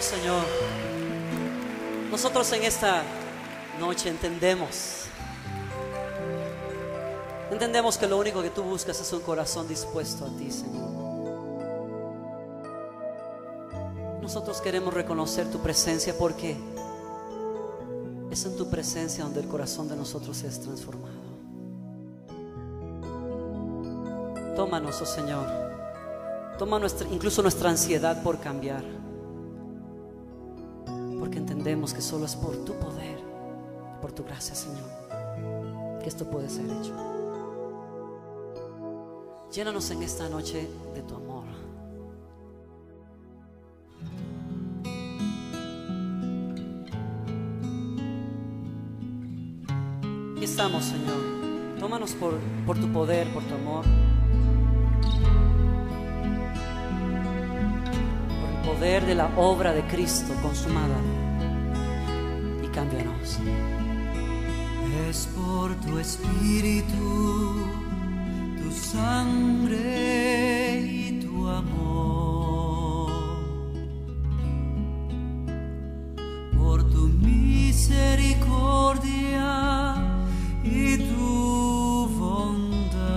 Señor, nosotros en esta noche entendemos, entendemos que lo único que tú buscas es un corazón dispuesto a ti, Señor. Nosotros queremos reconocer tu presencia porque es en tu presencia donde el corazón de nosotros es transformado. Tómanos, oh Señor. Toma incluso nuestra ansiedad por cambiar. Entendemos que solo es por tu poder, por tu gracia, Señor, que esto puede ser hecho. Llénanos en esta noche de tu amor. Aquí estamos, Señor. Tómanos por, por tu poder, por tu amor. Por el poder de la obra de Cristo consumada. Cámbianos. Es por tu espíritu, tu sangre y tu amor. Por tu misericordia y tu bondad.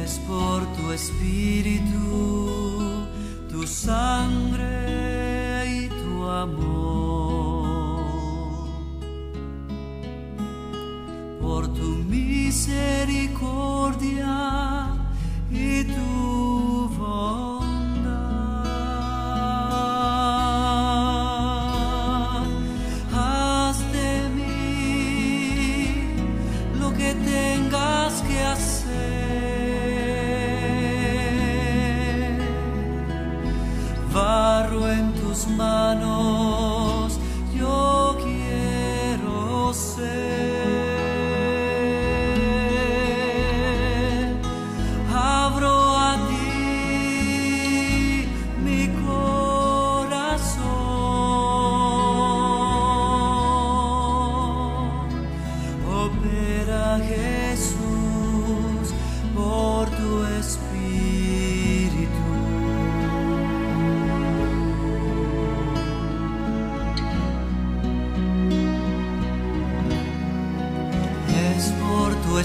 Es por tu espíritu, tu sangre Por tu misericordia y tu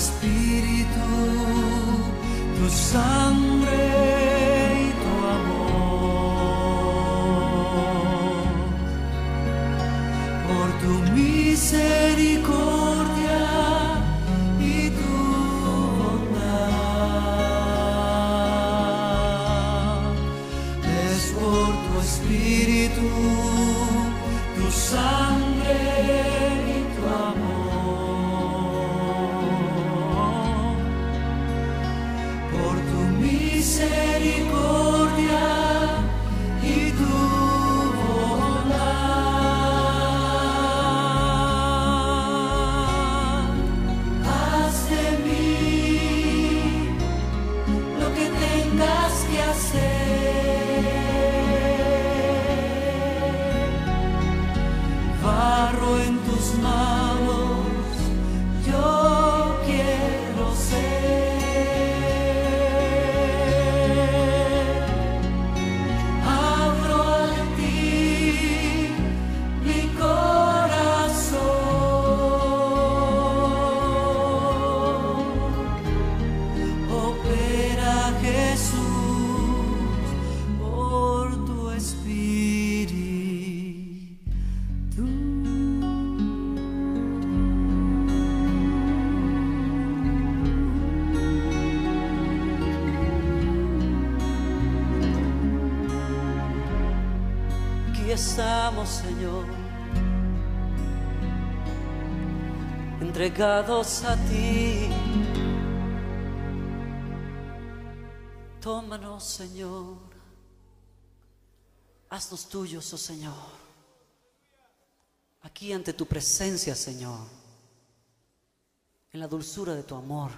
espíritu, tu sangre y tu amor. Por tu misericordia y tu bondad. Es por tu espíritu, tu sangre misericordia estamos, Señor, entregados a ti. Tómanos, Señor, haznos tuyos, oh Señor. Aquí ante tu presencia, Señor, en la dulzura de tu amor.